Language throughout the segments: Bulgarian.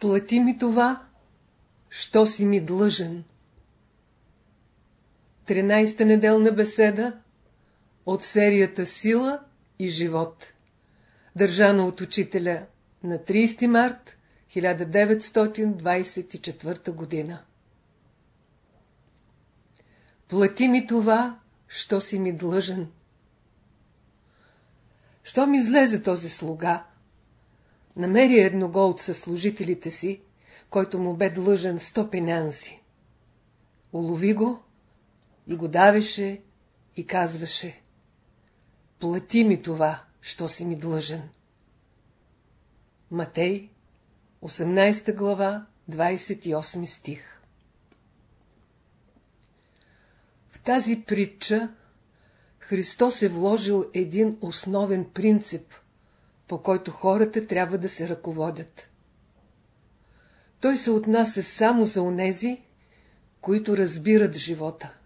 Плати ми това, що си ми длъжен. 13-та неделна беседа от серията Сила и живот. Държана от учителя на 30 март 1924 година. Плати ми това, що си ми длъжен. Що ми излезе този слуга? Намери едного от съслужителите си, който му бе длъжен сто пенянси. Улови го и го давеше и казваше Плати ми това, що си ми длъжен. Матей, 18 глава, 28 стих В тази притча Христос е вложил един основен принцип, по който хората трябва да се ръководят. Той се отнася само за онези, които разбират живота.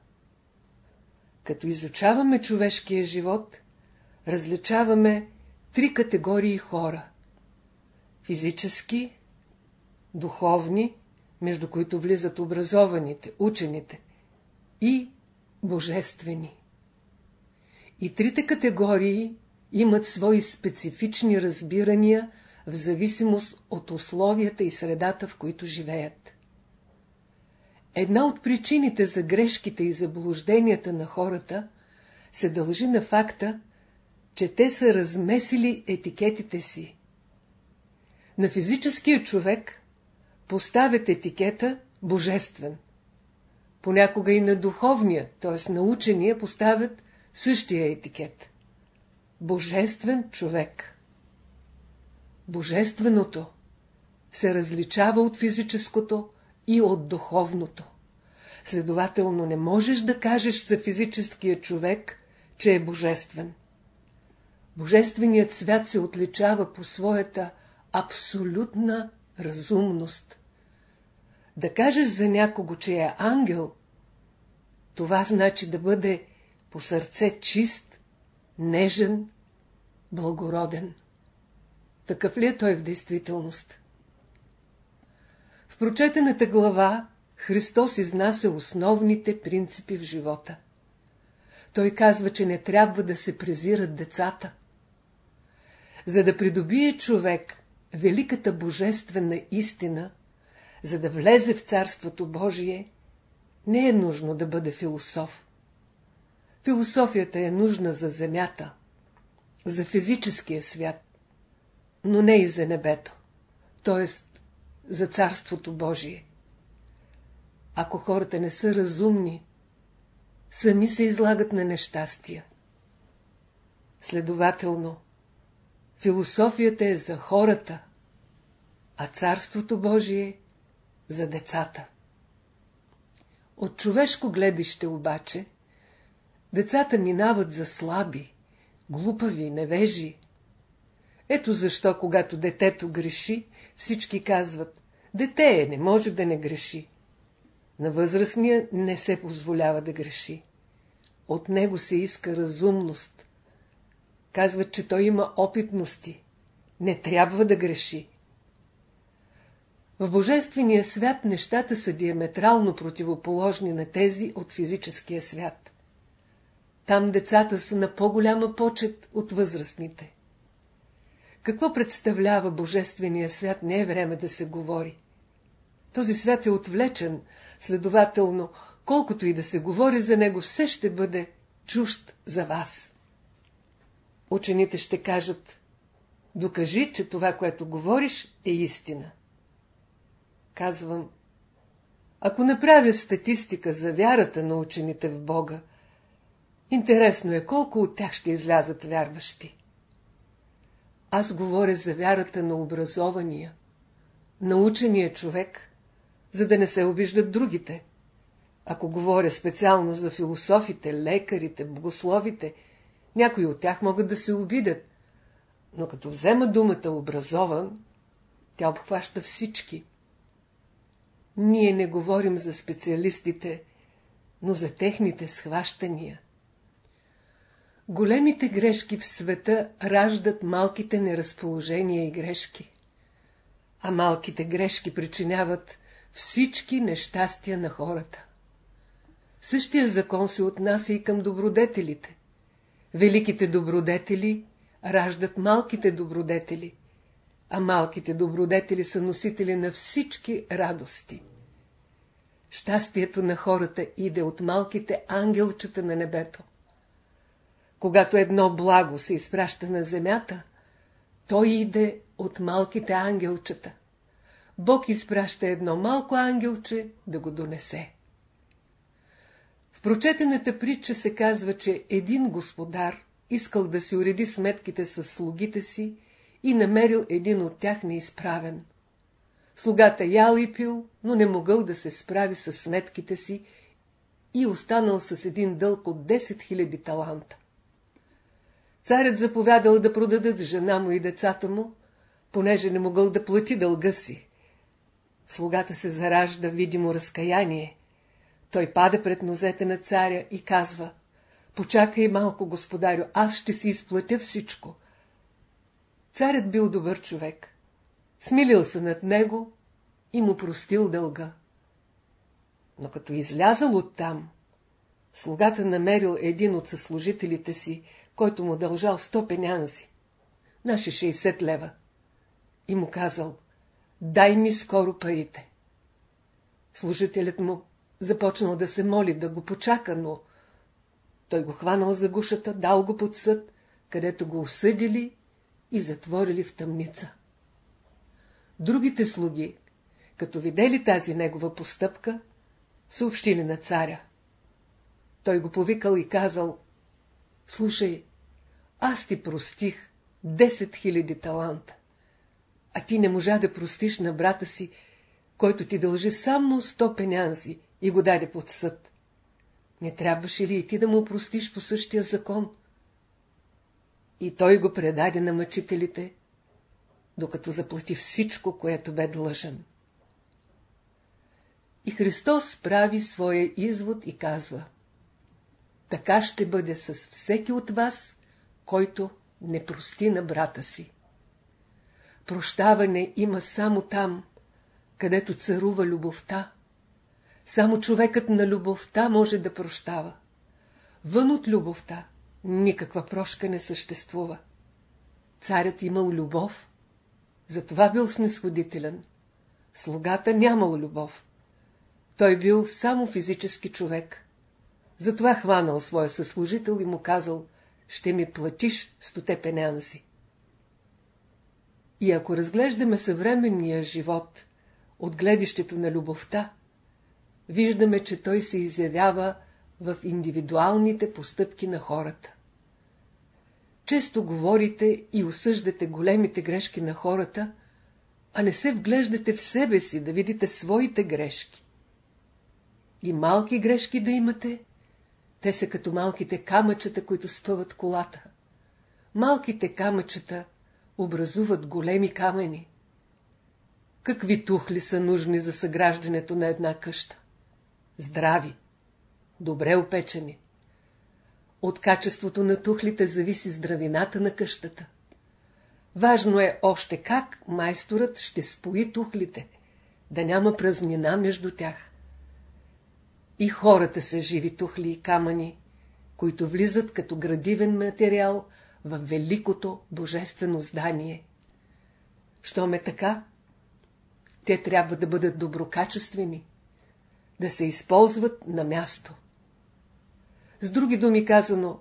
Като изучаваме човешкия живот, различаваме три категории хора. Физически, духовни, между които влизат образованите, учените, и божествени. И трите категории имат свои специфични разбирания в зависимост от условията и средата, в които живеят. Една от причините за грешките и заблужденията на хората се дължи на факта, че те са размесили етикетите си. На физическия човек поставят етикета божествен. Понякога и на духовния, т.е. на учения, поставят същия етикет. Божествен човек. Божественото се различава от физическото и от духовното. Следователно не можеш да кажеш за физическия човек, че е божествен. Божественият свят се отличава по своята абсолютна разумност. Да кажеш за някого, че е ангел, това значи да бъде по сърце чист, нежен, благороден. Такъв ли е той в действителност? В прочетената глава Христос изнася основните принципи в живота. Той казва, че не трябва да се презират децата. За да придобие човек великата божествена истина, за да влезе в Царството Божие, не е нужно да бъде философ. Философията е нужна за земята, за физическия свят, но не и за небето, т.е. за Царството Божие. Ако хората не са разумни, сами се излагат на нещастия. Следователно, философията е за хората, а Царството Божие – за децата. От човешко гледище обаче, децата минават за слаби, глупави, невежи. Ето защо, когато детето греши, всички казват, дете е, не може да не греши. На възрастния не се позволява да греши. От него се иска разумност. Казват, че той има опитности. Не трябва да греши. В Божествения свят нещата са диаметрално противоположни на тези от физическия свят. Там децата са на по-голяма почет от възрастните. Какво представлява Божествения свят, не е време да се говори. Този свят е отвлечен, следователно, колкото и да се говори за него, все ще бъде чужд за вас. Учените ще кажат, докажи, че това, което говориш, е истина. Казвам, ако направя статистика за вярата на учените в Бога, интересно е колко от тях ще излязат вярващи. Аз говоря за вярата на образования, научения човек, за да не се обиждат другите. Ако говоря специално за философите, лекарите, богословите, някои от тях могат да се обидят, но като взема думата образован, тя обхваща всички. Ние не говорим за специалистите, но за техните схващания. Големите грешки в света раждат малките неразположения и грешки. а малките грешки причиняват всички нещастия на хората. Същия закон се отнася и към добродетелите. Великите добродетели раждат малките добродетели, а малките добродетели са носители на всички радости. Щастието на хората иде от малките ангелчета на небето. Когато едно благо се изпраща на земята, той иде от малките ангелчета. Бог изпраща едно малко ангелче да го донесе. В прочетената притча се казва, че един господар искал да си уреди сметките с слугите си и намерил един от тях неизправен. Слугата ял и пил, но не могъл да се справи с сметките си и останал с един дълг от 10 000 таланта. Царят заповядал да продадат жена му и децата му, понеже не могъл да плати дълга си. Слугата се заражда видимо разкаяние. Той пада пред нозете на царя и казва «Почакай малко, господарю, аз ще си изплатя всичко». Царят бил добър човек. Смилил се над него и му простил дълга. Но като излязал оттам, слугата намерил един от съслужителите си, който му дължал сто пенянзи, наши 60 лева, и му казал, дай ми скоро парите. Служителят му започнал да се моли да го почака, но той го хванал за гушата, дал го под съд, където го осъдили и затворили в тъмница. Другите слуги, като видели тази негова постъпка, съобщили на царя. Той го повикал и казал, Слушай, аз ти простих 10 000 таланта, а ти не можа да простиш на брата си, който ти дължи само 100 пенянзи и го даде под съд. Не трябваше ли и ти да му простиш по същия закон? И той го предаде на мъчителите, докато заплати всичко, което бе длъжен. И Христос прави своя извод и казва Така ще бъде с всеки от вас, който не прости на брата си. Прощаване има само там, където царува любовта. Само човекът на любовта може да прощава. Вън от любовта никаква прошка не съществува. Царят имал любов, затова бил снисходителен. Слугата нямал любов. Той бил само физически човек. Затова хванал своя съслужител и му казал, ще ми платиш стоте пенянзи. И ако разглеждаме съвременния живот от гледището на любовта, виждаме, че той се изявява в индивидуалните постъпки на хората. Често говорите и осъждате големите грешки на хората, а не се вглеждате в себе си да видите своите грешки. И малки грешки да имате, те са като малките камъчета, които спъват колата. Малките камъчета образуват големи камъни. Какви тухли са нужни за съграждането на една къща? Здрави, добре опечени. От качеството на тухлите зависи здравината на къщата. Важно е още как майсторът ще спои тухлите, да няма празнина между тях. И хората са живи тухли и камъни, които влизат като градивен материал в великото божествено здание. Щом е така, те трябва да бъдат доброкачествени, да се използват на място. С други думи казано,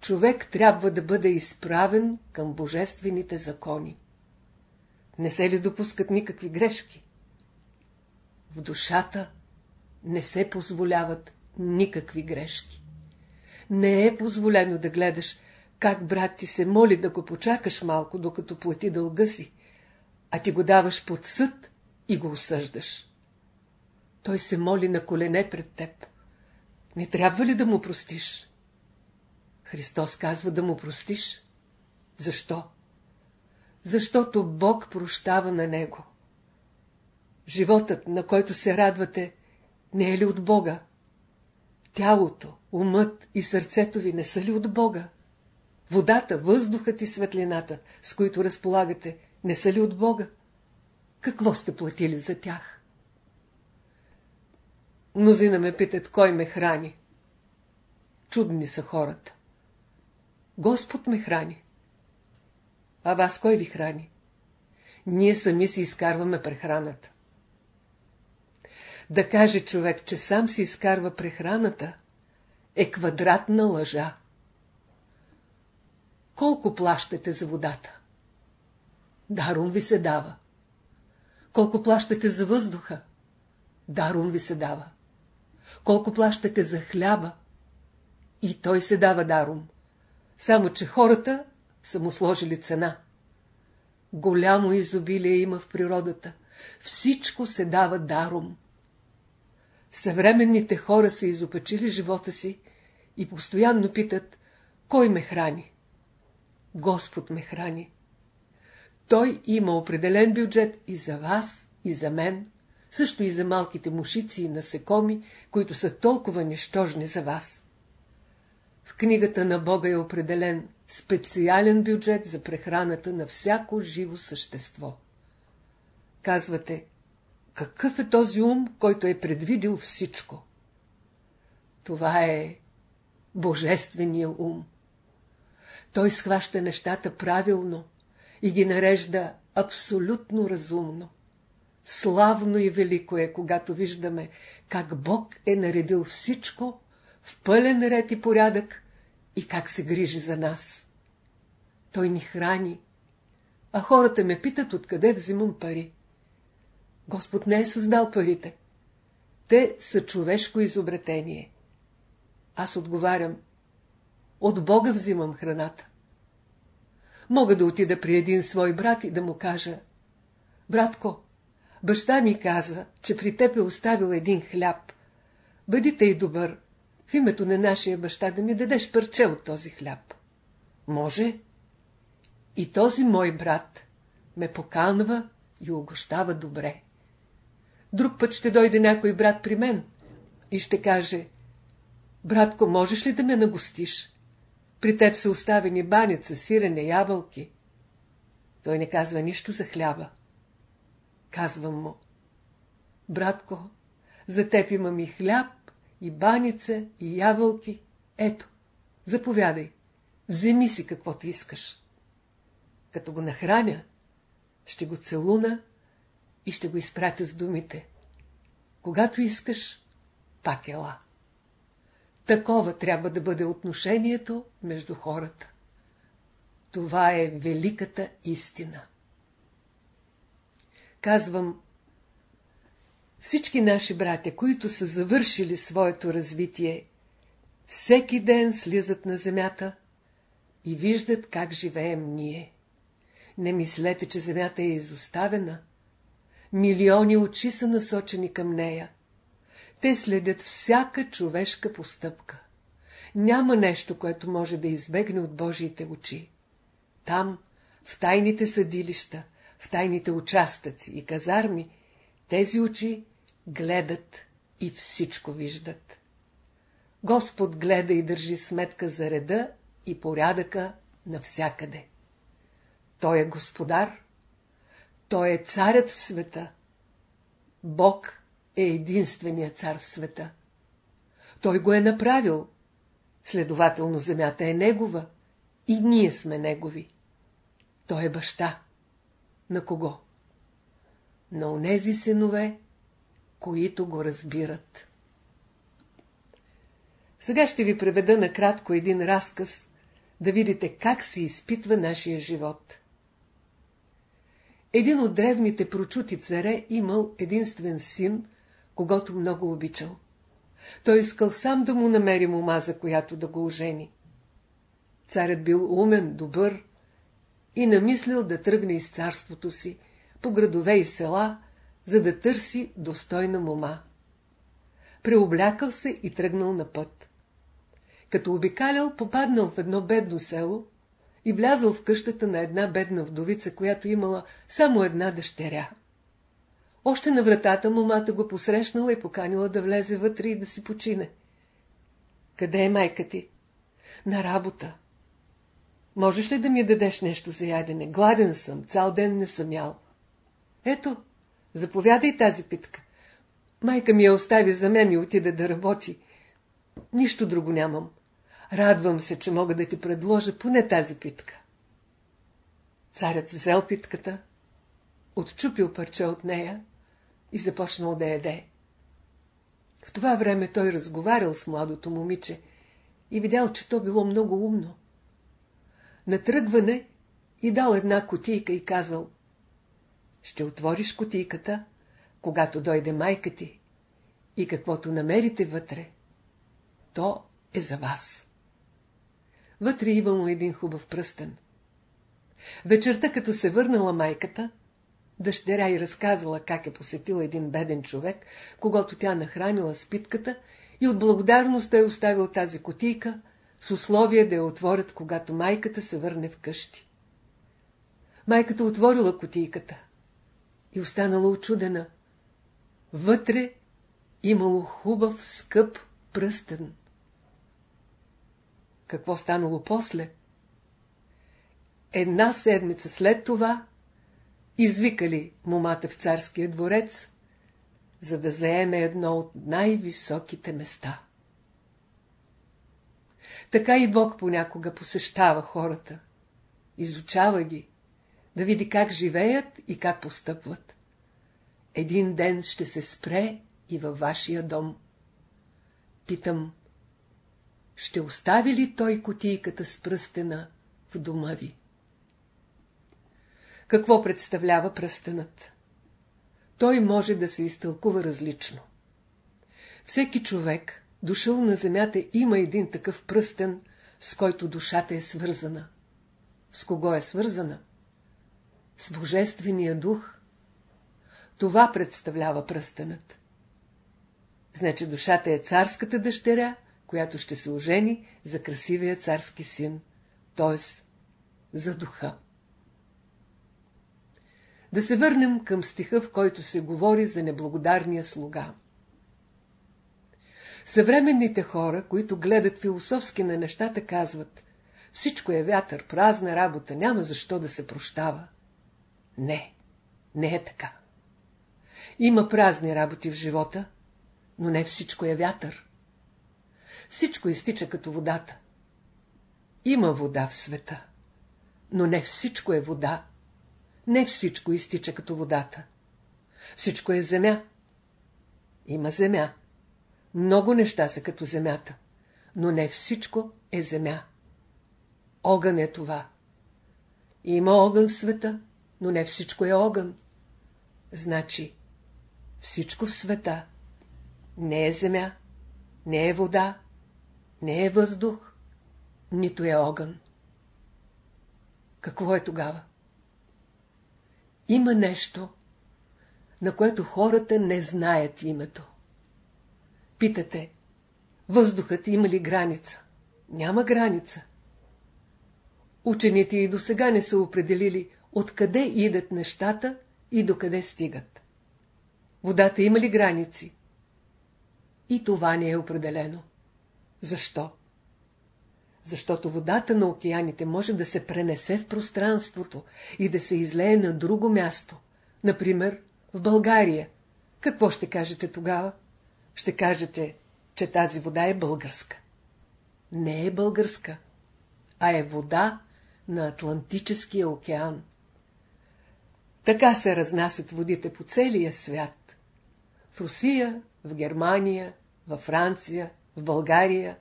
човек трябва да бъде изправен към божествените закони. Не се ли допускат никакви грешки? В душата не се позволяват никакви грешки. Не е позволено да гледаш как брат ти се моли да го почакаш малко, докато плати дълга си, а ти го даваш под съд и го осъждаш. Той се моли на колене пред теб. Не трябва ли да му простиш? Христос казва да му простиш. Защо? Защото Бог прощава на него. Животът, на който се радвате, не е ли от Бога? Тялото, умът и сърцето ви не са ли от Бога? Водата, въздухът и светлината, с които разполагате, не са ли от Бога? Какво сте платили за тях? Мнозина ме питат, кой ме храни. Чудни са хората. Господ ме храни. А вас кой ви храни? Ние сами си изкарваме прехраната. Да каже човек, че сам си изкарва прехраната, е квадратна лъжа. Колко плащате за водата? Даром ви се дава. Колко плащате за въздуха? Даром ви се дава. Колко плащате за хляба? И той се дава даром. Само, че хората са му сложили цена. Голямо изобилие има в природата. Всичко се дава даром. Съвременните хора са изопачили живота си и постоянно питат, кой ме храни? Господ ме храни. Той има определен бюджет и за вас, и за мен, също и за малките мушици и насекоми, които са толкова нищожни за вас. В книгата на Бога е определен специален бюджет за прехраната на всяко живо същество. Казвате, какъв е този ум, който е предвидил всичко? Това е Божествения ум. Той схваща нещата правилно и ги нарежда абсолютно разумно. Славно и велико е, когато виждаме как Бог е наредил всичко в пълен ред и порядък и как се грижи за нас. Той ни храни, а хората ме питат откъде взимам пари. Господ не е създал парите. Те са човешко изобретение. Аз отговарям, от Бога взимам храната. Мога да отида при един свой брат и да му кажа, братко, баща ми каза, че при теб е оставил един хляб. Бъди тъй добър, в името на нашия баща да ми дадеш парче от този хляб. Може? И този мой брат ме поканва и огощава добре. Друг път ще дойде някой брат при мен и ще каже, братко, можеш ли да ме нагостиш? При теб са оставени баница, сирене, ябълки. Той не казва нищо за хляба. Казвам му, братко, за теб имам и хляб, и баница, и ябълки. Ето, заповядай, вземи си каквото искаш. Като го нахраня, ще го целуна и ще го изпратя с думите. Когато искаш, пак ела. Такова трябва да бъде отношението между хората. Това е великата истина. Казвам, всички наши братя, които са завършили своето развитие, всеки ден слизат на земята и виждат как живеем ние. Не мислете, че земята е изоставена. Милиони очи са насочени към нея. Те следят всяка човешка постъпка. Няма нещо, което може да избегне от Божиите очи. Там, в тайните съдилища, в тайните участъци и казарми, тези очи гледат и всичко виждат. Господ гледа и държи сметка за реда и порядъка навсякъде. Той е господар, той е царят в света. Бог е единственият цар в света. Той го е направил. Следователно земята е негова и ние сме негови. Той е баща. На кого? На онези синове, които го разбират. Сега ще ви преведа накратко един разказ, да видите как се изпитва нашия живот. Един от древните прочути царе имал единствен син, когато много обичал. Той искал сам да му намери мома, за която да го ожени. Царят бил умен, добър и намислил да тръгне из царството си, по градове и села, за да търси достойна мома. Преоблякал се и тръгнал на път. Като обикалял, попаднал в едно бедно село и влязъл в къщата на една бедна вдовица, която имала само една дъщеря. Още на вратата момата го посрещнала и поканила да влезе вътре и да си почине. Къде е майка ти? На работа. Можеш ли да ми дадеш нещо за ядене? Гладен съм, цял ден не съм ял. Ето, Заповядай тази питка. Майка ми я остави за мен и отиде да работи. Нищо друго нямам. Радвам се, че мога да ти предложа поне тази питка. Царят взел питката, отчупил парче от нея и започнал да яде. В това време той разговарял с младото момиче и видял, че то било много умно. На тръгване и дал една котийка и казал Ще отвориш котийката, когато дойде майка ти и каквото намерите вътре, то е за вас. Вътре имало един хубав пръстен. Вечерта, като се върнала майката, дъщеря й разказала как е посетила един беден човек, когато тя нахранила с питката и от благодарност е оставил тази котийка с условие да я отворят, когато майката се върне вкъщи. Майката отворила котийката и останала очудена. Вътре имало хубав, скъп пръстен. Какво станало после? Една седмица след това извикали момата в царския дворец, за да заеме едно от най-високите места. Така и Бог понякога посещава хората, изучава ги, да види как живеят и как постъпват. Един ден ще се спре и във вашия дом. Питам, ще остави ли той котийката с пръстена в дома ви? Какво представлява пръстенът? Той може да се изтълкува различно. Всеки човек, дошъл на земята, има един такъв пръстен, с който душата е свързана. С кого е свързана? С Божествения дух. Това представлява пръстенът. Значи душата е царската дъщеря, която ще се ожени за красивия царски син, т.е. за духа. Да се върнем към стиха, в който се говори за неблагодарния слуга. Съвременните хора, които гледат философски на нещата, казват всичко е вятър, празна работа, няма защо да се прощава. Не, не е така. Има празни работи в живота, но не всичко е вятър. Всичко изтича като водата. Има вода в света, но не всичко е вода. Не всичко изтича като водата. Всичко е земя. Има земя. Много неща са като земята, но не всичко е земя. Огън е това. Има огън в света, но не всичко е огън. Значи, всичко в света не е земя, не е вода, не е въздух, нито е огън. Какво е тогава? Има нещо, на което хората не знаят името. Питате, въздухът има ли граница? Няма граница. Учените и до сега не са определили откъде идат нещата и докъде стигат. Водата има ли граници? И това не е определено. Защо? Защото водата на океаните може да се пренесе в пространството и да се излее на друго място. Например, в България. Какво ще кажете тогава? Ще кажете, че тази вода е българска. Не е българска, а е вода на Атлантическия океан. Така се разнасят водите по целия свят. В Русия, в Германия, във Франция, в България,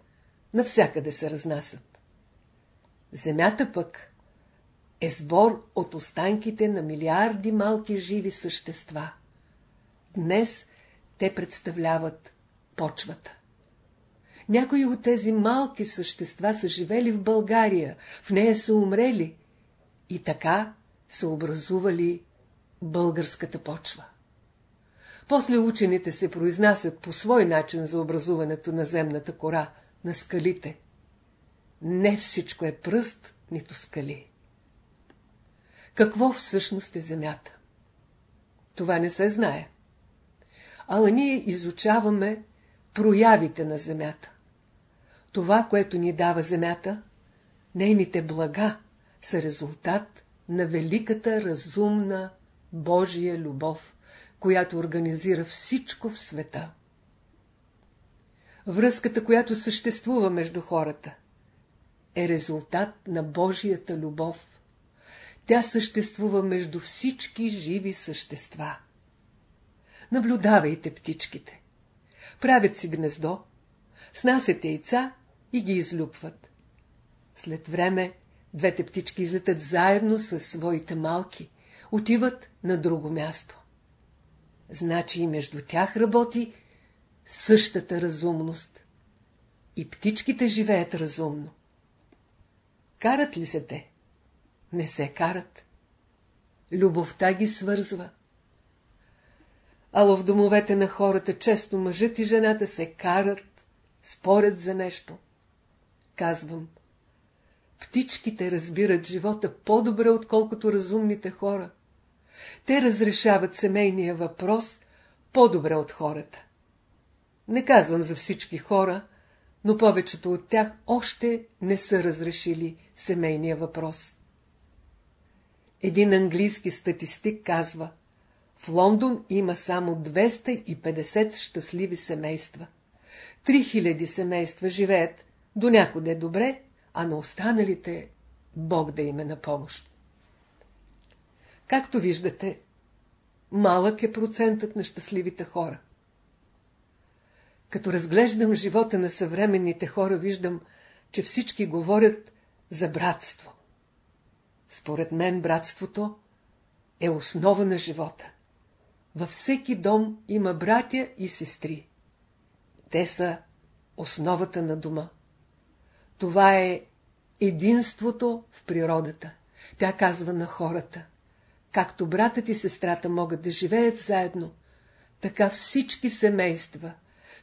навсякъде се разнасят. Земята пък е сбор от останките на милиарди малки живи същества. Днес те представляват почвата. Някои от тези малки същества са живели в България, в нея са умрели и така са образували българската почва. После учените се произнасят по свой начин за образуването на земната кора, на скалите. Не всичко е пръст, нито скали. Какво всъщност е земята? Това не се знае. Ала ние изучаваме проявите на земята. Това, което ни дава земята, нейните блага, са резултат на великата разумна Божия любов, която организира всичко в света. Връзката, която съществува между хората, е резултат на Божията любов. Тя съществува между всички живи същества. Наблюдавайте птичките. Правят си гнездо, снасят яйца и ги излюпват. След време двете птички излетат заедно с своите малки, отиват на друго място. Значи и между тях работи същата разумност. И птичките живеят разумно. Карат ли се те? Не се карат. Любовта ги свързва. Ало в домовете на хората често мъжът и жената се карат, спорят за нещо. Казвам, птичките разбират живота по-добре, отколкото разумните хора. Те разрешават семейния въпрос по-добре от хората. Не казвам за всички хора, но повечето от тях още не са разрешили семейния въпрос. Един английски статистик казва, в Лондон има само 250 щастливи семейства. 3000 семейства живеят до някъде добре, а на останалите Бог да им е на помощ. Както виждате, малък е процентът на щастливите хора. Като разглеждам живота на съвременните хора, виждам, че всички говорят за братство. Според мен братството е основа на живота. Във всеки дом има братя и сестри. Те са основата на дома. Това е единството в природата. Тя казва на хората. Както братът и сестрата могат да живеят заедно, така всички семейства,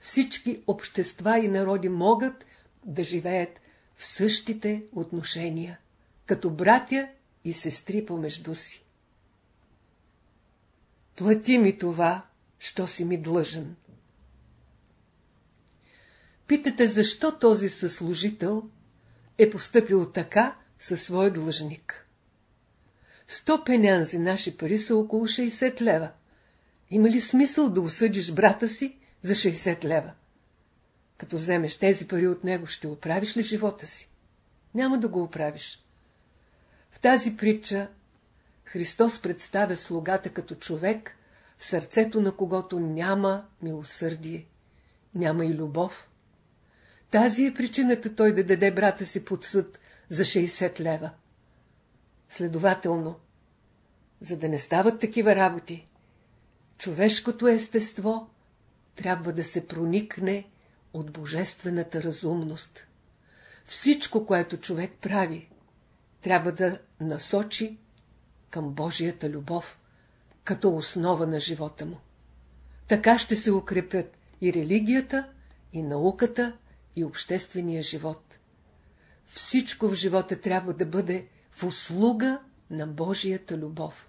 всички общества и народи могат да живеят в същите отношения, като братя и сестри помежду си. Плати ми това, що си ми длъжен. Питате, защо този съслужител е поступил така със своя длъжник. Сто пенянзи наши пари са около 60 лева. Има ли смисъл да осъдиш брата си за 60 лева? Като вземеш тези пари от него, ще оправиш ли живота си? Няма да го оправиш. В тази притча Христос представя слугата като човек, в сърцето на когото няма милосърдие, няма и любов. Тази е причината той да даде брата си под съд за 60 лева. Следователно, за да не стават такива работи, човешкото естество трябва да се проникне от божествената разумност. Всичко, което човек прави, трябва да насочи към Божията любов, като основа на живота му. Така ще се укрепят и религията, и науката, и обществения живот. Всичко в живота трябва да бъде в услуга на Божията любов.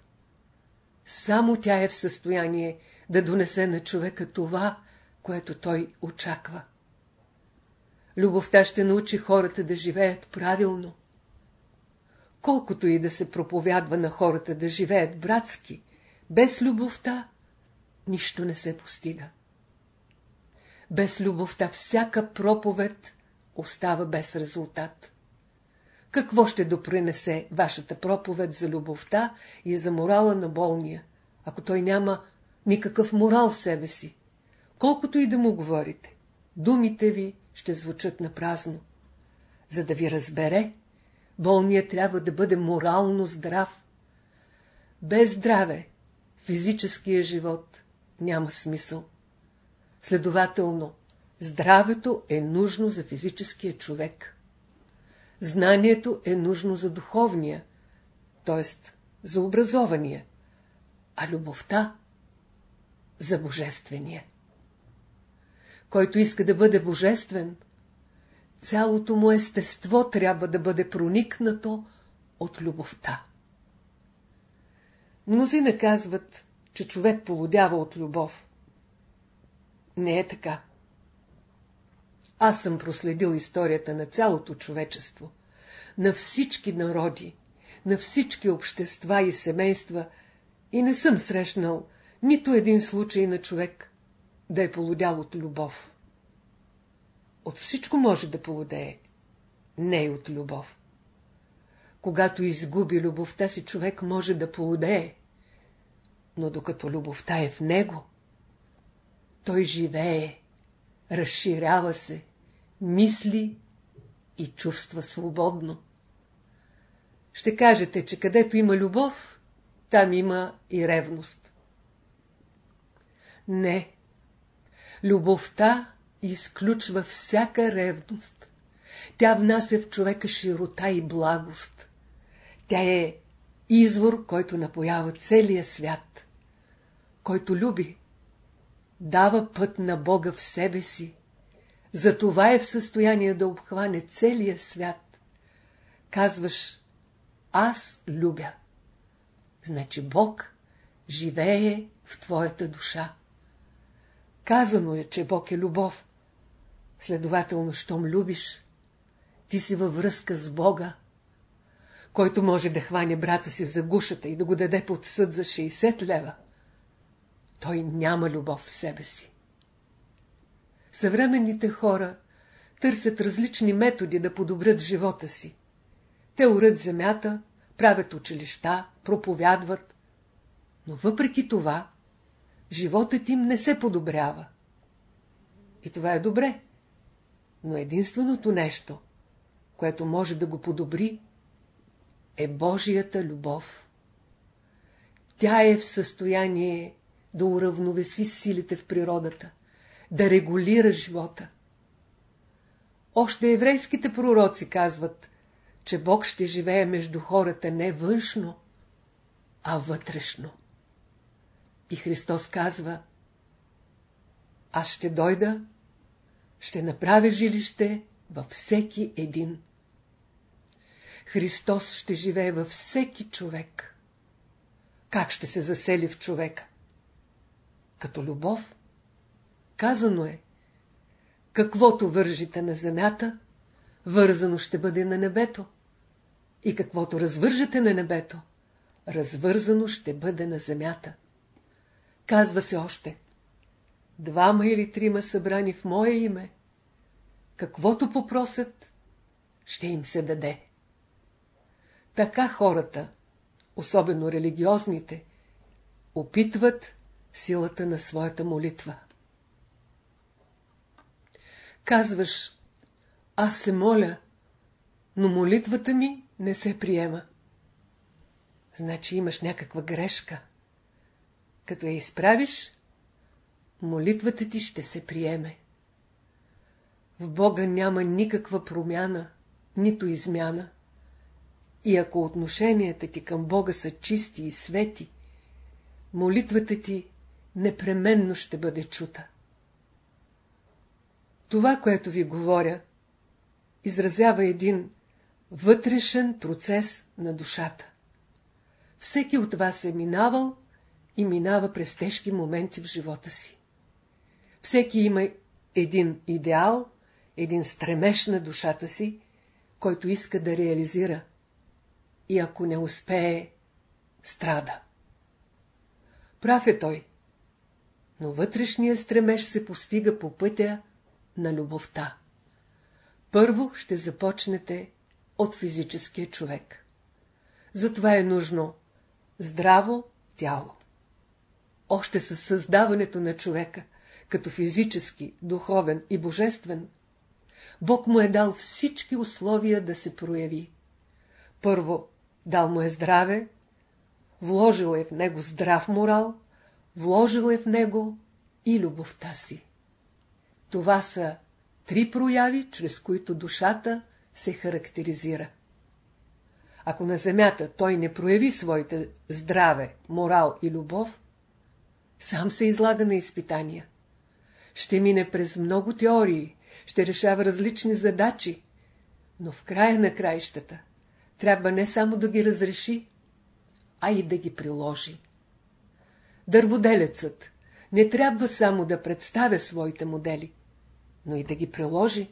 Само тя е в състояние да донесе на човека това, което той очаква. Любовта ще научи хората да живеят правилно. Колкото и да се проповядва на хората да живеят братски, без любовта нищо не се постига. Без любовта всяка проповед остава без резултат. Какво ще допринесе вашата проповед за любовта и за морала на болния, ако той няма никакъв морал в себе си? Колкото и да му говорите, думите ви ще звучат на празно. За да ви разбере, болният трябва да бъде морално здрав. Без здраве физическия живот няма смисъл. Следователно, здравето е нужно за физическия човек. Знанието е нужно за духовния, т.е. за образования, а любовта за божествения. Който иска да бъде божествен, цялото му естество трябва да бъде проникнато от любовта. Мнозина казват, че човек полудява от любов. Не е така. Аз съм проследил историята на цялото човечество, на всички народи, на всички общества и семейства и не съм срещнал нито един случай на човек да е полудял от любов. От всичко може да полудее, не и от любов. Когато изгуби любовта си, човек може да полудее, но докато любовта е в него, той живее, разширява се, мисли и чувства свободно. Ще кажете, че където има любов, там има и ревност. Не. Любовта изключва всяка ревност. Тя внася в човека широта и благост. Тя е извор, който напоява целия свят. Който люби, дава път на Бога в себе си. Затова е в състояние да обхване целия свят. Казваш, аз любя. Значи Бог живее в твоята душа. Казано е, че Бог е любов. Следователно, щом любиш, ти си във връзка с Бога, който може да хване брата си за гушата и да го даде под съд за 60 лева. Той няма любов в себе си. Съвременните хора търсят различни методи да подобрят живота си. Те урят земята, правят училища, проповядват. Но въпреки това, животът им не се подобрява. И това е добре. Но единственото нещо, което може да го подобри, е Божията любов. Тя е в състояние да уравновеси силите в природата, да регулира живота. Още еврейските пророци казват, че Бог ще живее между хората не външно, а вътрешно. И Христос казва, аз ще дойда, ще направя жилище във всеки един. Христос ще живее във всеки човек. Как ще се засели в човека? Като любов. Казано е, каквото вържите на земята, вързано ще бъде на небето. И каквото развържете на небето, развързано ще бъде на земята. Казва се още, двама или трима събрани в мое име, каквото попросят, ще им се даде. Така хората, особено религиозните, опитват силата на своята молитва. Казваш, аз се моля, но молитвата ми не се приема. Значи имаш някаква грешка. Като я изправиш, молитвата ти ще се приеме. В Бога няма никаква промяна, нито измяна. И ако отношенията ти към Бога са чисти и свети, молитвата ти непременно ще бъде чута. Това, което ви говоря, изразява един вътрешен процес на душата. Всеки от вас е минавал и минава през тежки моменти в живота си. Всеки има един идеал, един стремеж на душата си, който иска да реализира. И ако не успее, страда. Прав е той. Но вътрешният стремеж се постига по пътя на любовта. Първо ще започнете от физическия човек. Затова е нужно здраво тяло. Още със създаването на човека, като физически, духовен и божествен, Бог му е дал всички условия да се прояви. Първо, дал му е здраве, вложил е в него здрав морал, вложил е в него и любовта си. Това са три прояви, чрез които душата се характеризира. Ако на земята той не прояви своите здраве, морал и любов, сам се излага на изпитания. Ще мине през много теории, ще решава различни задачи, но в края на краищата трябва не само да ги разреши, а и да ги приложи. Дърводелецът не трябва само да представя своите модели, но и да ги приложи.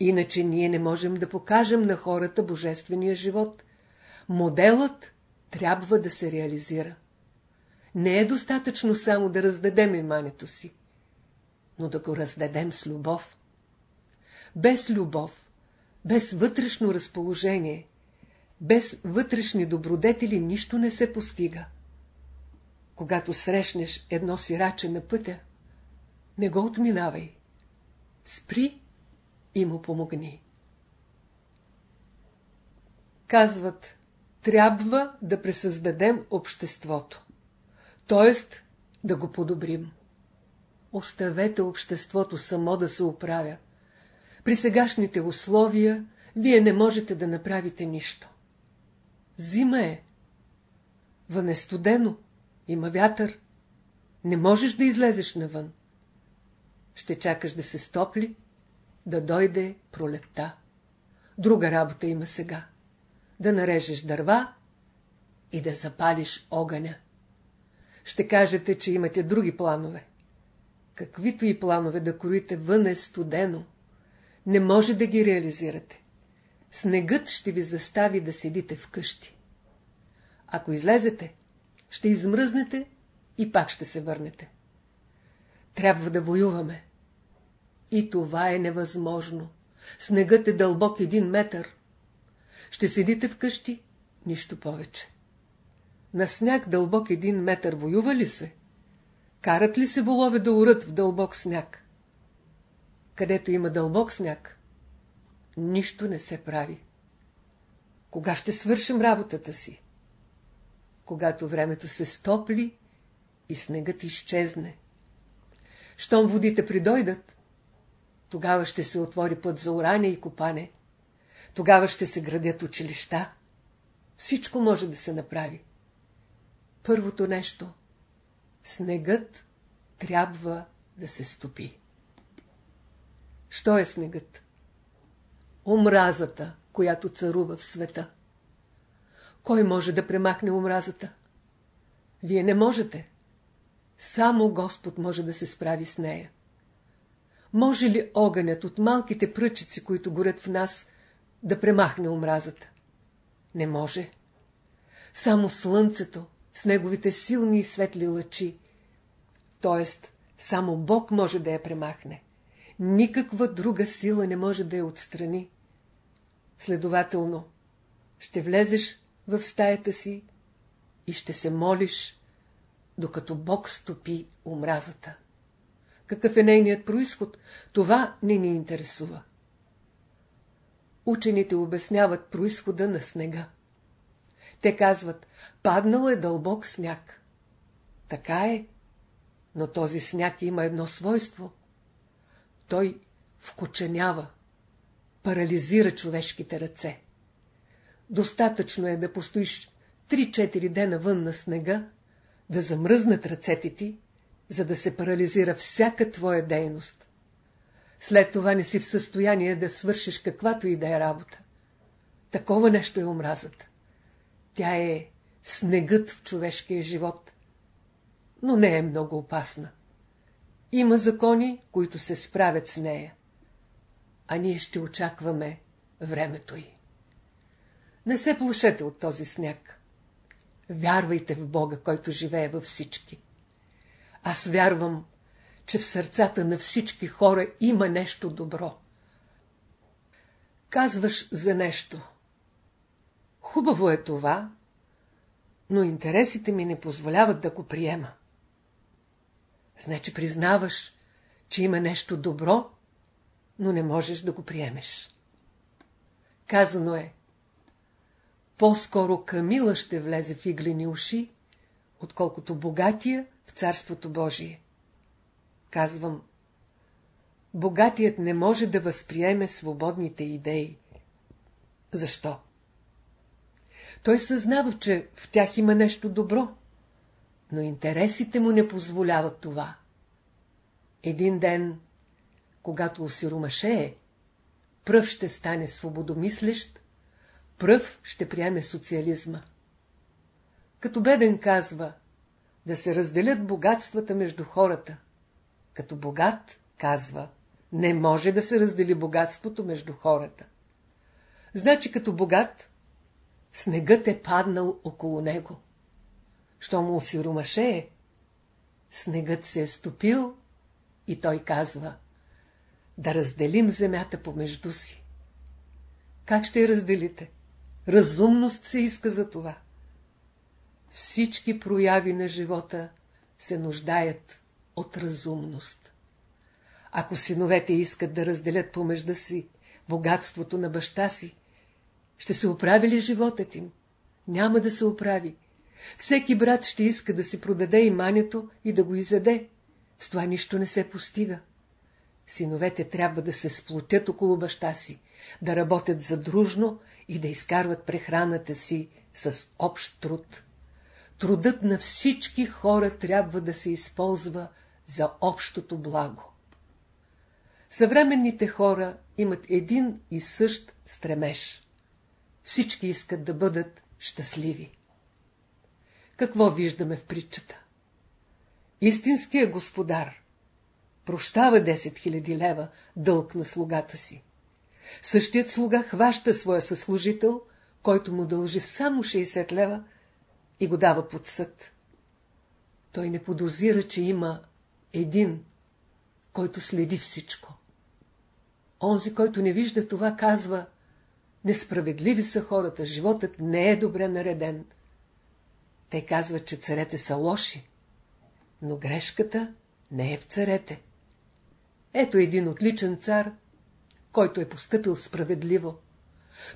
Иначе ние не можем да покажем на хората божествения живот. Моделът трябва да се реализира. Не е достатъчно само да раздадем имането си, но да го раздадем с любов. Без любов, без вътрешно разположение, без вътрешни добродетели нищо не се постига. Когато срещнеш едно сираче на пътя, не го отминавай. Спри и му помогни. Казват, трябва да пресъздадем обществото, т.е. да го подобрим. Оставете обществото само да се оправя. При сегашните условия вие не можете да направите нищо. Зима е. Вън е студено. Има вятър. Не можеш да излезеш навън. Ще чакаш да се стопли, да дойде пролетта. Друга работа има сега. Да нарежеш дърва и да запалиш огъня. Ще кажете, че имате други планове. Каквито и планове да кроите вън е студено. Не може да ги реализирате. Снегът ще ви застави да седите вкъщи. Ако излезете, ще измръзнете и пак ще се върнете. Трябва да воюваме. И това е невъзможно. Снегът е дълбок един метър. Ще седите вкъщи, нищо повече. На сняг дълбок един метър воюва ли се? Карат ли се волове да урат в дълбок сняг? Където има дълбок сняг, нищо не се прави. Кога ще свършим работата си? Когато времето се стопли и снегът изчезне. Щом водите придойдат, тогава ще се отвори път за уране и копане. Тогава ще се градят училища. Всичко може да се направи. Първото нещо – снегът трябва да се стопи. Що е снегът? Омразата, която царува в света. Кой може да премахне омразата? Вие не можете. Само Господ може да се справи с нея. Може ли огънят от малките пръчици, които горят в нас, да премахне омразата? Не може. Само слънцето, с неговите силни и светли лъчи, т.е. само Бог може да я премахне. Никаква друга сила не може да я отстрани. Следователно, ще влезеш в стаята си и ще се молиш, докато Бог стопи омразата. Какъв е нейният происход, това не ни интересува. Учените обясняват происхода на снега. Те казват, паднал е дълбок сняг. Така е, но този сняг има едно свойство. Той вкоченява, парализира човешките ръце. Достатъчно е да постоиш 3-4 дена вън на снега, да замръзнат ръцете ти, за да се парализира всяка твоя дейност. След това не си в състояние да свършиш каквато и да е работа. Такова нещо е омразата. Тя е снегът в човешкия живот, но не е много опасна. Има закони, които се справят с нея, а ние ще очакваме времето й. Не се плашете от този сняг. Вярвайте в Бога, който живее във всички. Аз вярвам, че в сърцата на всички хора има нещо добро. Казваш за нещо. Хубаво е това, но интересите ми не позволяват да го приема. Значи признаваш, че има нещо добро, но не можеш да го приемеш. Казано е, по-скоро Камила ще влезе в иглени уши, отколкото богатия в Царството Божие. Казвам, богатият не може да възприеме свободните идеи. Защо? Той съзнава, че в тях има нещо добро, но интересите му не позволяват това. Един ден, когато осиромашее, пръв ще стане свободомислещ, пръв ще приеме социализма. Като беден казва, да се разделят богатствата между хората. Като богат казва, не може да се раздели богатството между хората. Значи като богат, снегът е паднал около него. що му осиромашее, снегът се е стопил и той казва да разделим земята помежду си. Как ще я разделите? Разумност се иска за това. Всички прояви на живота се нуждаят от разумност. Ако синовете искат да разделят помежда си богатството на баща си, ще се оправи ли животът им? Няма да се оправи. Всеки брат ще иска да си продаде имането и да го изяде. С това нищо не се постига. Синовете трябва да се сплотят около баща си, да работят задружно и да изкарват прехраната си с общ труд. Трудът на всички хора трябва да се използва за общото благо. Съвременните хора имат един и същ стремеж. Всички искат да бъдат щастливи. Какво виждаме в притчата? Истинският господар прощава 10 000 лева дълг на слугата си. Същият слуга хваща своя съслужител, който му дължи само 60 лева и го дава под съд. Той не подозира, че има един, който следи всичко. Онзи, който не вижда това, казва, несправедливи са хората, животът не е добре нареден. Те казват, че царете са лоши, но грешката не е в царете. Ето един отличен цар, който е поступил справедливо.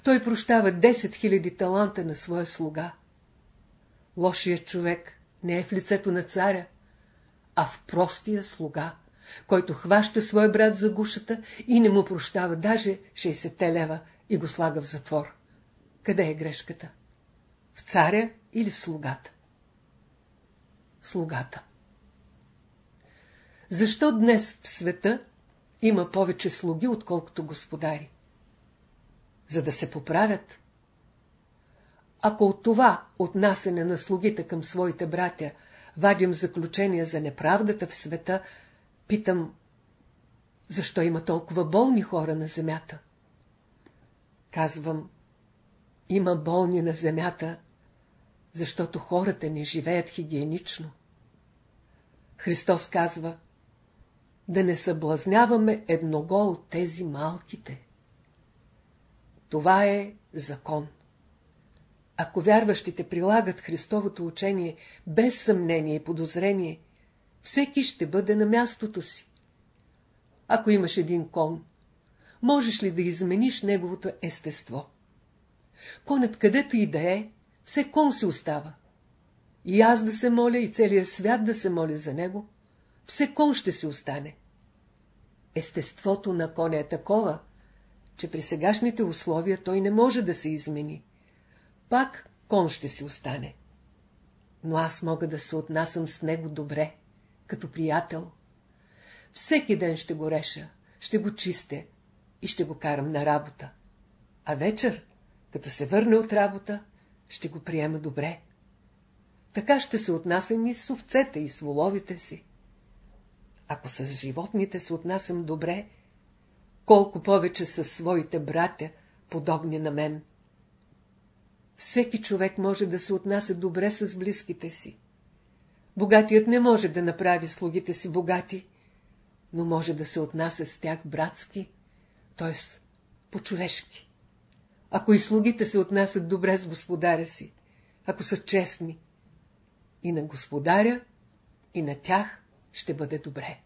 Той прощава 10 000 таланта на своя слуга. Лошият човек не е в лицето на царя, а в простия слуга, който хваща своя брат за гушата и не му прощава даже 60 лева и го слага в затвор. Къде е грешката? В царя или в слугата? Слугата. Защо днес в света има повече слуги, отколкото господари? За да се поправят. Ако от това отнасене на слугите към своите братя вадим заключение за неправдата в света, питам, защо има толкова болни хора на земята? Казвам, има болни на земята, защото хората не живеят хигиенично. Христос казва, да не съблазняваме едного от тези малките. Това е закон. Ако вярващите прилагат Христовото учение без съмнение и подозрение, всеки ще бъде на мястото си. Ако имаш един кон, можеш ли да измениш неговото естество? Конът където и да е, все кон си остава. И аз да се моля, и целият свят да се моли за него, все кон ще си остане. Естеството на коня е такова, че при сегашните условия той не може да се измени. Пак кон ще си остане. Но аз мога да се отнасям с него добре, като приятел. Всеки ден ще го реша, ще го чисте и ще го карам на работа. А вечер, като се върне от работа, ще го приема добре. Така ще се отнасям и с овцете и с воловите си. Ако с животните се отнасям добре, колко повече с своите братя, подобни на мен. Всеки човек може да се отнася добре с близките си. Богатият не може да направи слугите си богати, но може да се отнася с тях братски, т.е. по-човешки. Ако и слугите се отнасят добре с господаря си, ако са честни, и на господаря, и на тях ще бъде добре.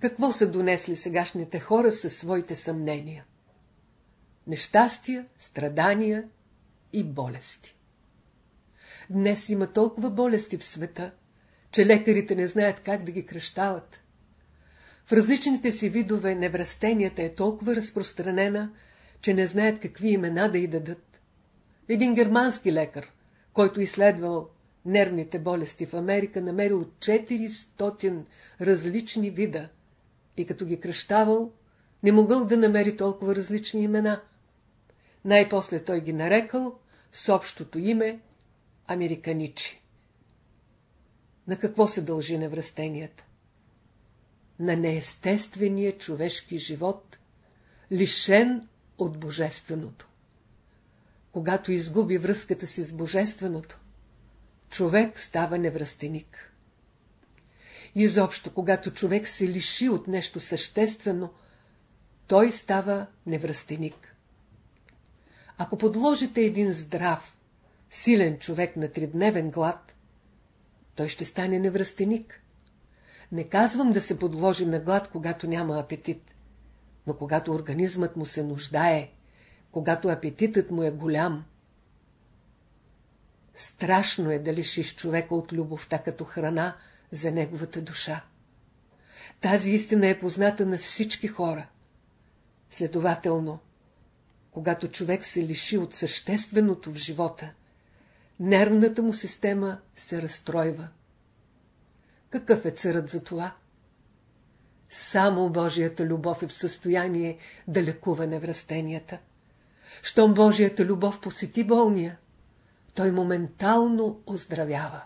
Какво са донесли сегашните хора със своите съмнения? Нещастия, страдания и болести. Днес има толкова болести в света, че лекарите не знаят как да ги кръщават. В различните си видове неврастенията е толкова разпространена, че не знаят какви имена да й дадат. Един германски лекар, който изследвал нервните болести в Америка, намерил 400 различни вида и като ги кръщавал, не могъл да намери толкова различни имена. Най-после той ги нарекал с общото име Американичи. На какво се дължи невръстенията? На неестествения човешки живот, лишен от Божественото. Когато изгуби връзката си с Божественото, човек става невръстеник. Изобщо, когато човек се лиши от нещо съществено, той става невръстеник. Ако подложите един здрав, силен човек на тридневен глад, той ще стане невръстеник. Не казвам да се подложи на глад, когато няма апетит, но когато организмът му се нуждае, когато апетитът му е голям. Страшно е да лишиш човека от любовта като храна за неговата душа. Тази истина е позната на всички хора. Следователно, когато човек се лиши от същественото в живота, нервната му система се разстройва. Какъв е царът за това? Само Божията любов е в състояние да лекува неврастенията. Щом Божията любов посети болния, той моментално оздравява.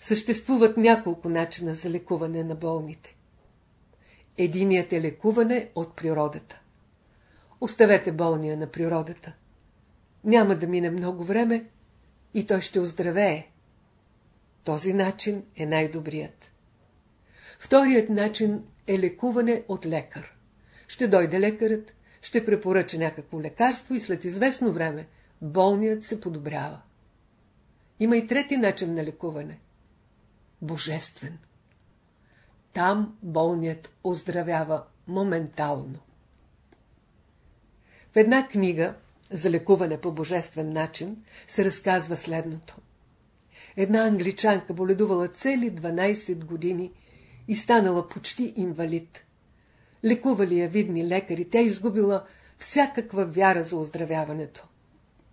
Съществуват няколко начина за лекуване на болните. Единият е лекуване от природата. Оставете болния на природата. Няма да мине много време и той ще оздравее. Този начин е най-добрият. Вторият начин е лекуване от лекар. Ще дойде лекарът, ще препоръча някакво лекарство и след известно време болният се подобрява. Има и трети начин на лекуване. Божествен. Там болният оздравява моментално. В една книга за лекуване по божествен начин се разказва следното. Една англичанка боледувала цели 12 години и станала почти инвалид. Лекували я видни лекари, тя изгубила всякаква вяра за оздравяването.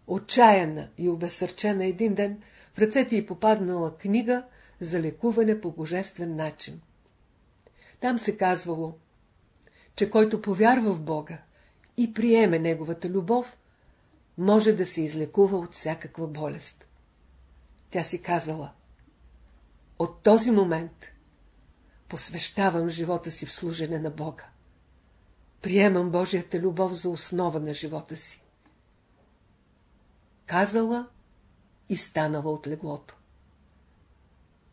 Отчаяна и обесърчена един ден, в ръцете й попаднала книга за лекуване по божествен начин. Там се казвало, че който повярва в Бога и приеме Неговата любов, може да се излекува от всякаква болест. Тя си казала, от този момент посвещавам живота си в служене на Бога. Приемам Божията любов за основа на живота си. Казала и станала от леглото.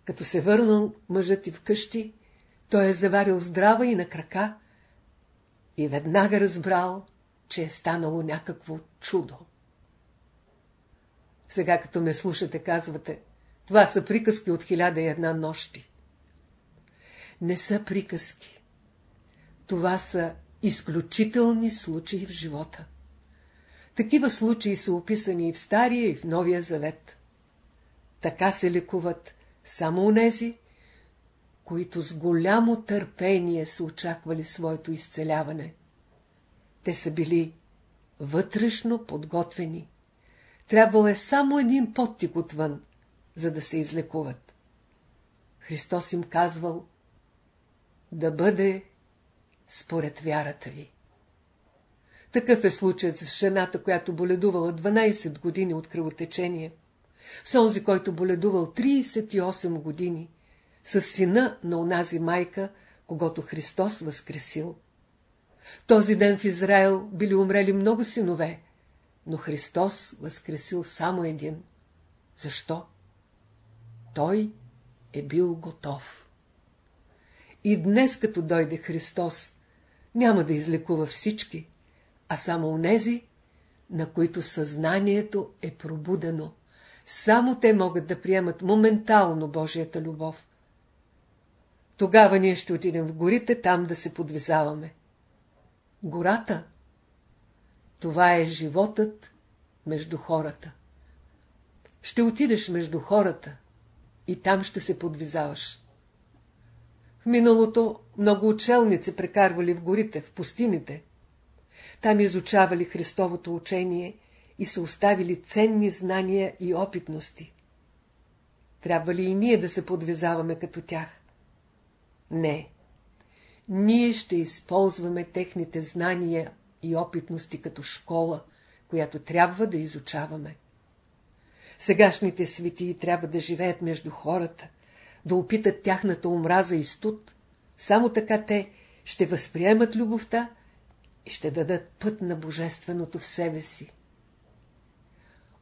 Като се върнал мъжът и вкъщи, той е заварил здрава и на крака и веднага разбрал, че е станало някакво чудо. Сега като ме слушате, казвате, това са приказки от хиляда и една нощи. Не са приказки. Това са изключителни случаи в живота. Такива случаи са описани и в Стария, и в Новия Завет. Така се лекуват само унези, които с голямо търпение са очаквали своето изцеляване. Те са били вътрешно подготвени. Трябвало е само един подтик отвън, за да се излекуват. Христос им казвал да бъде според вярата ви. Такъв е случаят с жената, която боледувала 12 години от кръвотечение, с онзи, който боледувал 38 години, с сина на онази майка, когато Христос възкресил. Този ден в Израел били умрели много синове, но Христос възкресил само един. Защо? Той е бил готов. И днес, като дойде Христос, няма да излекува всички, а само онези, на които съзнанието е пробудено. Само те могат да приемат моментално Божията любов. Тогава ние ще отидем в горите, там да се подвизаваме. Гората – това е животът между хората. Ще отидеш между хората и там ще се подвизаваш. В миналото много учелници прекарвали в горите, в пустините. Там изучавали Христовото учение и са оставили ценни знания и опитности. Трябва ли и ние да се подвизаваме като тях? Не. Ние ще използваме техните знания и опитности като школа, която трябва да изучаваме. Сегашните светии трябва да живеят между хората, да опитат тяхната омраза и студ. Само така те ще възприемат любовта ще дадат път на Божественото в себе си.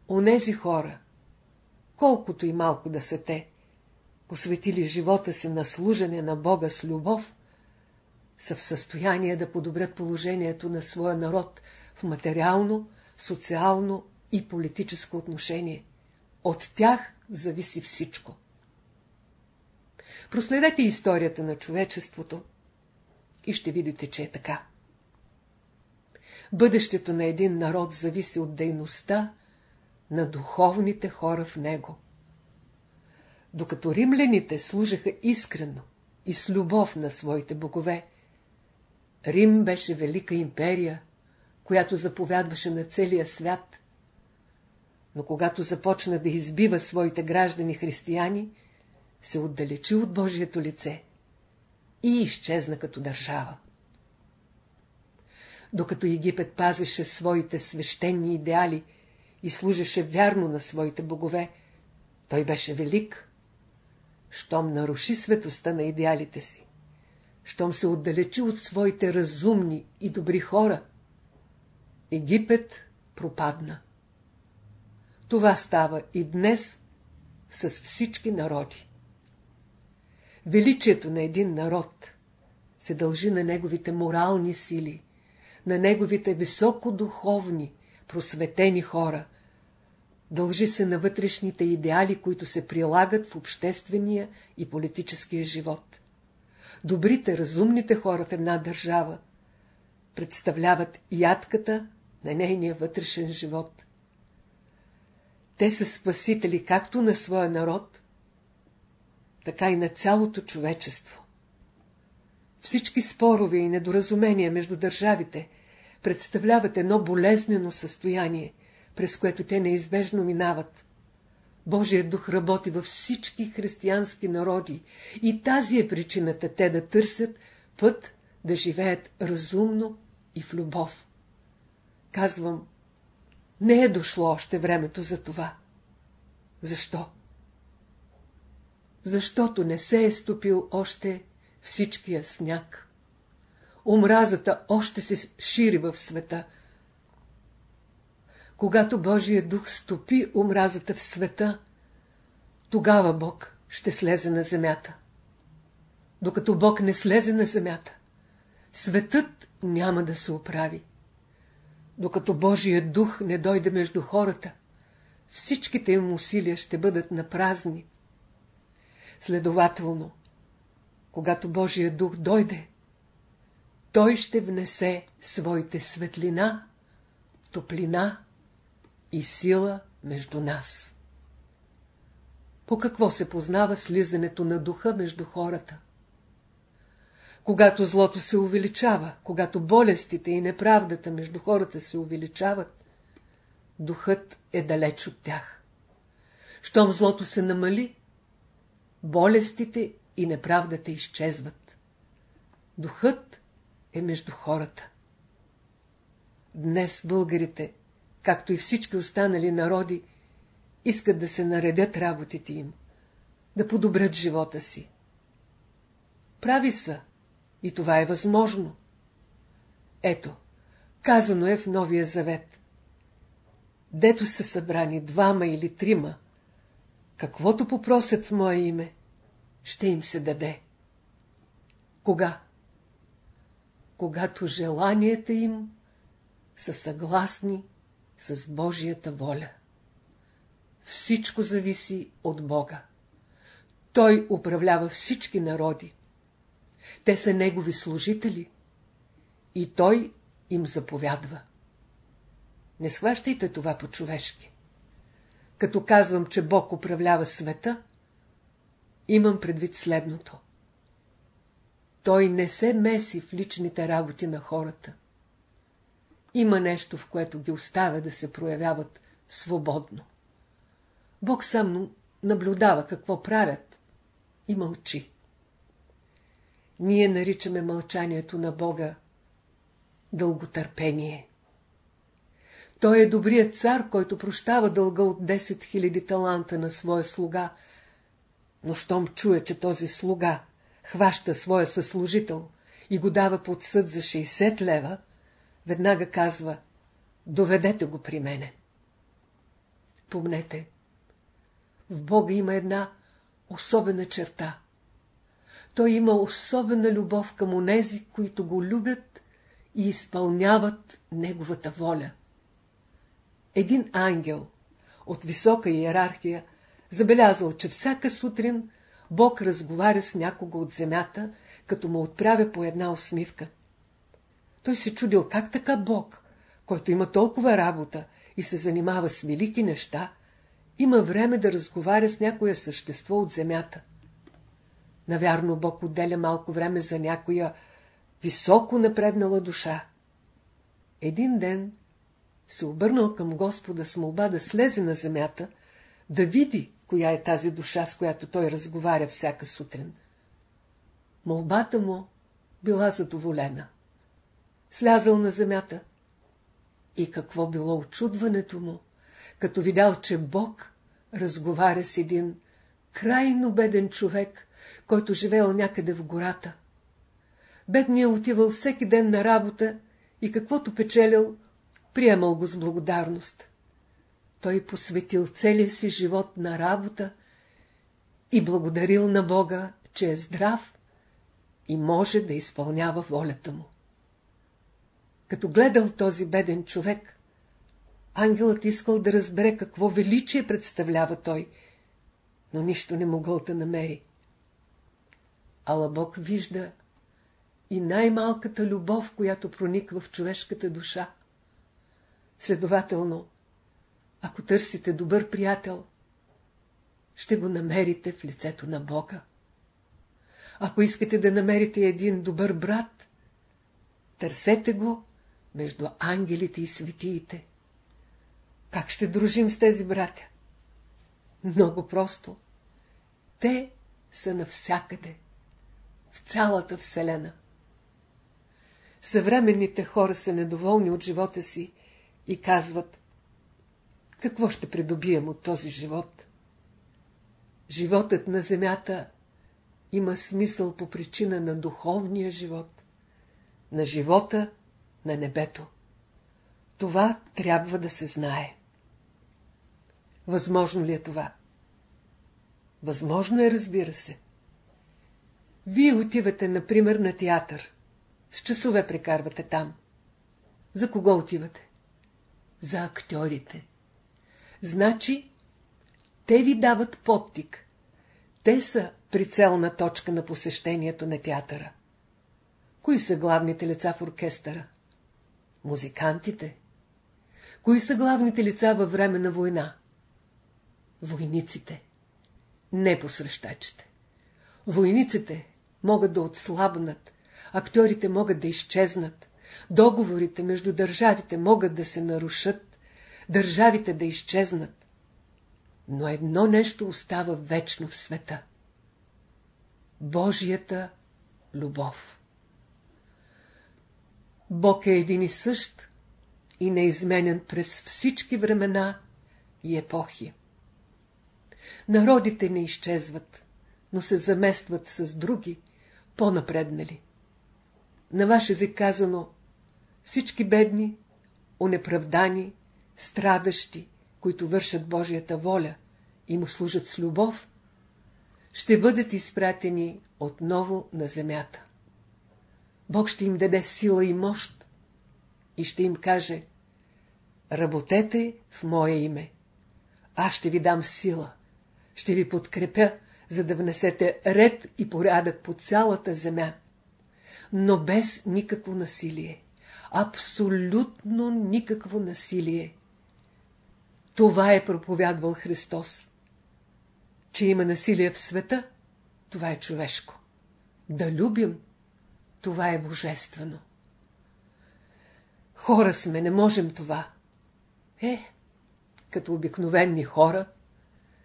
Онези хора, колкото и малко да са те, посветили живота си на служене на Бога с любов, са в състояние да подобрят положението на своя народ в материално, социално и политическо отношение. От тях зависи всичко. Проследете историята на човечеството и ще видите, че е така. Бъдещето на един народ зависи от дейността на духовните хора в него. Докато римляните служаха искрено и с любов на своите богове, Рим беше велика империя, която заповядваше на целия свят. Но когато започна да избива своите граждани християни, се отдалечи от Божието лице и изчезна като държава. Докато Египет пазеше своите свещени идеали и служеше вярно на своите богове, той беше велик. Щом наруши светостта на идеалите си, щом се отдалечи от своите разумни и добри хора, Египет пропадна. Това става и днес с всички народи. Величието на един народ се дължи на неговите морални сили, на неговите високодуховни, просветени хора, дължи се на вътрешните идеали, които се прилагат в обществения и политическия живот. Добрите, разумните хора в една държава представляват ядката на нейния вътрешен живот. Те са спасители както на своя народ, така и на цялото човечество. Всички спорове и недоразумения между държавите представляват едно болезнено състояние, през което те неизбежно минават. Божият дух работи във всички християнски народи и тази е причината те да търсят път да живеят разумно и в любов. Казвам, не е дошло още времето за това. Защо? Защото не се е стопил още всичкия сняг. Омразата още се шири в света. Когато Божия дух стопи омразата в света, тогава Бог ще слезе на земята. Докато Бог не слезе на земята, светът няма да се оправи. Докато Божия дух не дойде между хората, всичките им усилия ще бъдат напразни. Следователно, когато Божия дух дойде, той ще внесе своите светлина, топлина и сила между нас. По какво се познава слизането на духа между хората? Когато злото се увеличава, когато болестите и неправдата между хората се увеличават, духът е далеч от тях. Щом злото се намали, болестите и неправдата изчезват. Духът е между хората. Днес българите, както и всички останали народи, искат да се наредят работите им, да подобрят живота си. Прави са, и това е възможно. Ето, казано е в Новия Завет. Дето са събрани двама или трима, каквото попросят в мое име, ще им се даде. Кога? Когато желанията им са съгласни с Божията воля. Всичко зависи от Бога. Той управлява всички народи. Те са негови служители и той им заповядва. Не схващайте това по-човешки. Като казвам, че Бог управлява света, имам предвид следното. Той не се меси в личните работи на хората. Има нещо, в което ги оставя да се проявяват свободно. Бог сам наблюдава какво правят и мълчи. Ние наричаме мълчанието на Бога дълготърпение. Той е добрият цар, който прощава дълга от 10 000 таланта на своя слуга, но щом чуе, че този слуга хваща своя съслужител и го дава под съд за 60 лева, веднага казва, доведете го при мене. Помнете, в Бога има една особена черта. Той има особена любов към онези, които го любят и изпълняват Неговата воля. Един ангел от висока иерархия забелязал, че всяка сутрин Бог разговаря с някого от земята, като му отправя по една усмивка. Той се чудил как така Бог, който има толкова работа и се занимава с велики неща, има време да разговаря с някое същество от земята. Навярно Бог отделя малко време за някоя високо напреднала душа. Един ден се обърнал към Господа с молба да слезе на земята, да види коя е тази душа, с която той разговаря всяка сутрин. Молбата му била задоволена. Слязал на земята. И какво било очудването му, като видял, че Бог разговаря с един крайно беден човек, който живеел някъде в гората. Бедният отивал всеки ден на работа и каквото печелил, приемал го с благодарност. Той посветил целия си живот на работа и благодарил на Бога, че е здрав и може да изпълнява волята му. Като гледал този беден човек, ангелът искал да разбере какво величие представлява той, но нищо не могъл да намери. Ала Бог вижда и най-малката любов, която прониква в човешката душа. Следователно, ако търсите добър приятел, ще го намерите в лицето на Бога. Ако искате да намерите един добър брат, търсете го между ангелите и светиите. Как ще дружим с тези братя? Много просто. Те са навсякъде, в цялата Вселена. Съвременните хора са недоволни от живота си и казват, какво ще придобием от този живот? Животът на земята има смисъл по причина на духовния живот, на живота на небето. Това трябва да се знае. Възможно ли е това? Възможно е, разбира се. Вие отивате, например, на театър. С часове прекарвате там. За кого отивате? За актьорите. Значи, те ви дават подтик. Те са прицелна точка на посещението на театъра. Кои са главните лица в оркестъра? Музикантите. Кои са главните лица във време на война? Войниците. Не посрещачите. Войниците могат да отслабнат, актьорите могат да изчезнат, договорите между държавите могат да се нарушат, държавите да изчезнат. Но едно нещо остава вечно в света. Божията любов. Бог е един и същ и неизменен през всички времена и епохи. Народите не изчезват, но се заместват с други, по-напреднали. На ваш език казано, всички бедни, унеправдани, страдащи, които вършат Божията воля и му служат с любов, ще бъдат изпратени отново на земята. Бог ще им даде сила и мощ и ще им каже Работете в Мое име. Аз ще ви дам сила, ще ви подкрепя, за да внесете ред и порядък по цялата земя, но без никакво насилие. Абсолютно никакво насилие. Това е проповядвал Христос. Че има насилие в света, това е човешко. Да любим, това е божествено. Хора сме, не можем това. Е, като обикновени хора,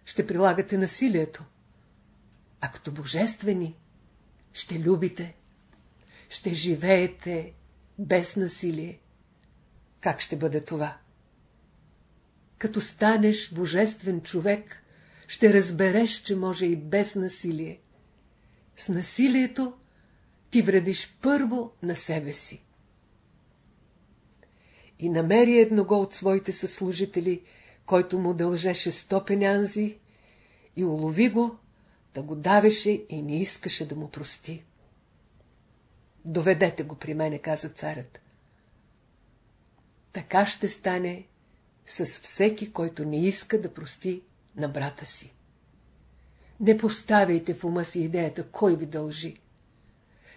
ще прилагате насилието. А като божествени, ще любите, ще живеете без насилие. Как ще бъде това? Като станеш божествен човек, ще разбереш, че може и без насилие. С насилието ти вредиш първо на себе си. И намери едного от своите съслужители, който му дължеше сто пенянзи, и улови го, да го давеше и не искаше да му прости. Доведете го при мене, каза царят. Така ще стане с всеки, който не иска да прости на брата си. Не поставяйте в ума си идеята, кой ви дължи.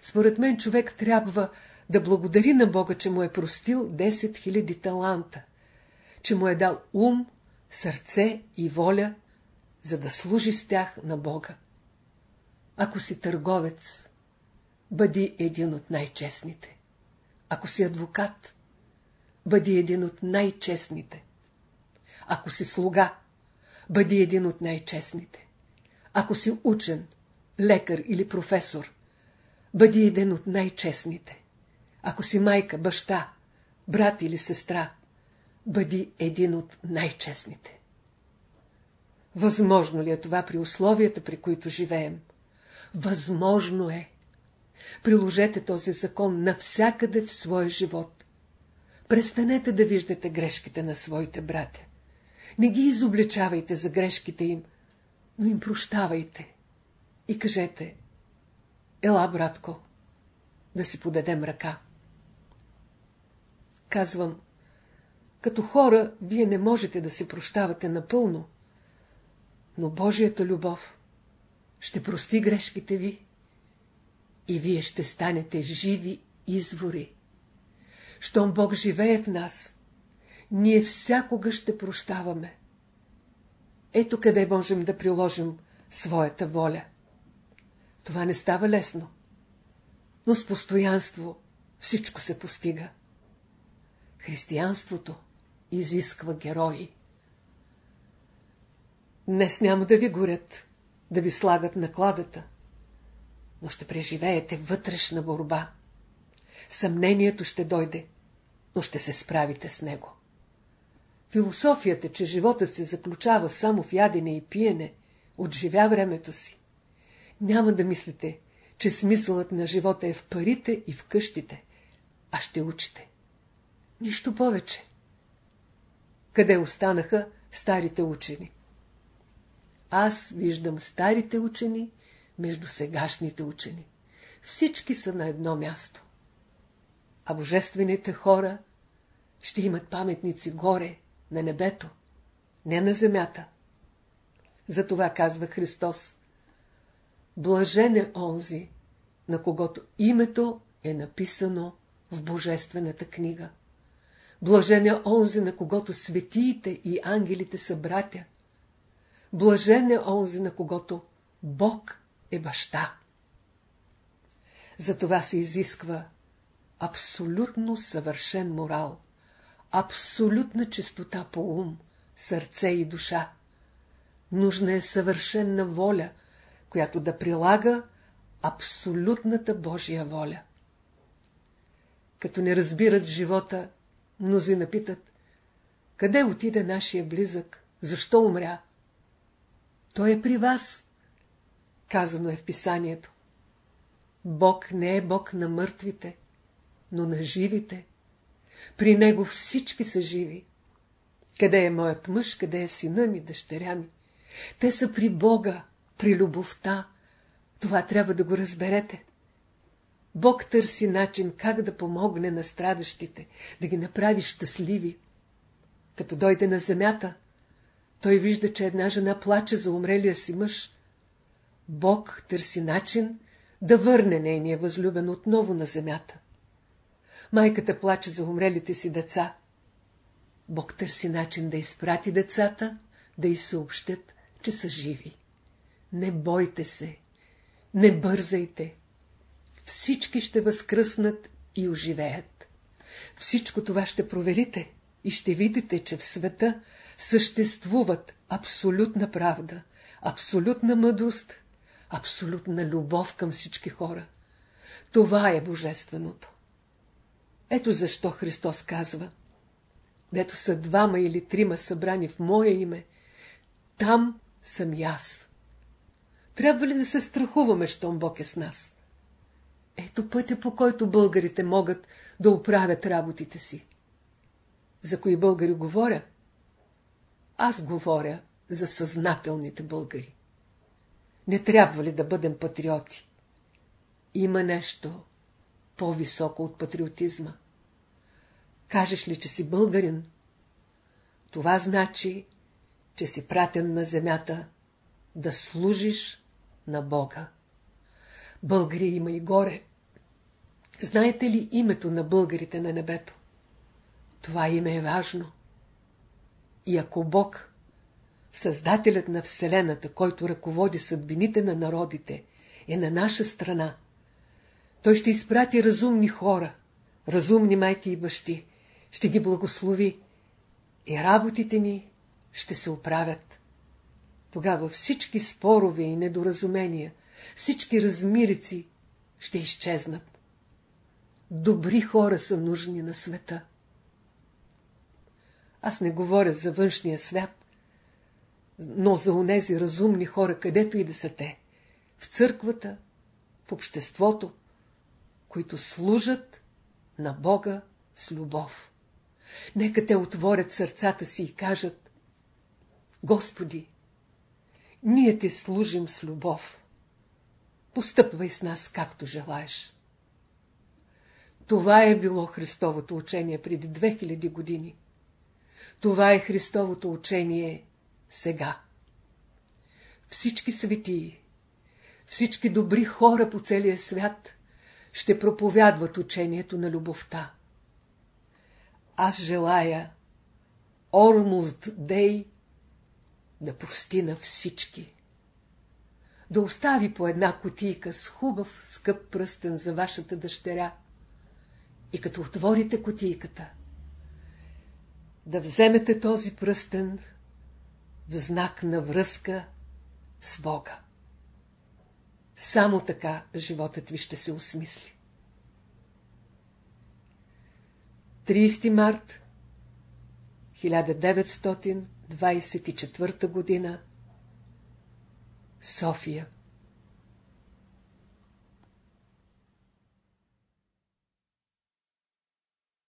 Според мен човек трябва да благодари на Бога, че му е простил 10 000 таланта, че му е дал ум, сърце и воля, за да служи с тях на Бога. Ако си търговец, бъди един от най-честните. Ако си адвокат, бъди един от най-честните. Ако си слуга, бъди един от най-честните. Ако си учен, лекар или професор, бъди един от най-честните. Ако си майка, баща, брат или сестра, бъди един от най-честните. Възможно ли е това при условията, при които живеем? Възможно е. Приложете този закон навсякъде в своя живот. Престанете да виждате грешките на своите братя. Не ги изобличавайте за грешките им, но им прощавайте. И кажете, ела, братко, да си подадем ръка. Казвам, като хора, вие не можете да се прощавате напълно, но Божията любов ще прости грешките ви и вие ще станете живи извори. Щом Бог живее в нас, ние всякога ще прощаваме. Ето къде можем да приложим своята воля. Това не става лесно, но с постоянство всичко се постига. Християнството изисква герои. Днес няма да ви горят, да ви слагат накладата, но ще преживеете вътрешна борба. Съмнението ще дойде, но ще се справите с него. Философията, че животът се заключава само в ядене и пиене, отживя времето си. Няма да мислите, че смисълът на живота е в парите и в къщите, а ще учите. Нищо повече. Къде останаха старите учени? Аз виждам старите учени между сегашните учени. Всички са на едно място. А божествените хора ще имат паметници горе, на небето, не на земята. Затова казва Христос. Блажен е онзи, на когото името е написано в Божествената книга. Блажен е онзи, на когото светиите и ангелите са братя. Блажен е онзи, на когото Бог е баща. Затова се изисква абсолютно съвършен морал, абсолютна чистота по ум, сърце и душа. Нужна е съвършенна воля, която да прилага абсолютната Божия воля. Като не разбират живота, мнози напитат, къде отиде нашия близък, защо умря? Той е при вас, казано е в писанието. Бог не е Бог на мъртвите, но на живите. При него всички са живи. Къде е моят мъж, къде е сина ми, дъщеря ми? Те са при Бога, при любовта. Това трябва да го разберете. Бог търси начин как да помогне на страдащите, да ги направи щастливи. Като дойде на земята, той вижда, че една жена плаче за умрелия си мъж. Бог търси начин да върне нейния възлюбен отново на земята. Майката плаче за умрелите си деца. Бог търси начин да изпрати децата, да й съобщят, че са живи. Не бойте се, не бързайте. Всички ще възкръснат и оживеят. Всичко това ще проверите и ще видите, че в света съществуват абсолютна правда, абсолютна мъдрост, абсолютна любов към всички хора. Това е божественото. Ето защо Христос казва, дето са двама или трима събрани в Мое име, там съм и аз. Трябва ли да се страхуваме, щом Бог е с нас? Ето пътя, по който българите могат да оправят работите си. За кои българи говоря? Аз говоря за съзнателните българи. Не трябва ли да бъдем патриоти? Има нещо по-високо от патриотизма. Кажеш ли, че си българин? Това значи, че си пратен на земята да служиш на Бога. Българи има и горе. Знаете ли името на българите на небето? Това име е важно. И ако Бог, Създателят на Вселената, който ръководи съдбините на народите, е на наша страна, той ще изпрати разумни хора, разумни майки и бащи, ще ги благослови и работите ни ще се оправят. Тогава всички спорове и недоразумения, всички размирици ще изчезнат. Добри хора са нужни на света. Аз не говоря за външния свят, но за онези разумни хора, където и да са те, в църквата, в обществото, които служат на Бога с любов. Нека те отворят сърцата си и кажат Господи, ние ти служим с любов. Постъпвай с нас както желаеш. Това е било Христовото учение преди 2000 години. Това е Христовото учение сега. Всички светии, всички добри хора по целия свят ще проповядват учението на любовта. Аз желая Ормузд Дей да прости на всички. Да остави по една котийка с хубав, скъп пръстен за вашата дъщеря. И като отворите котийката, да вземете този пръстен в знак на връзка с Бога. Само така животът ви ще се осмисли. 30 март 1924 година София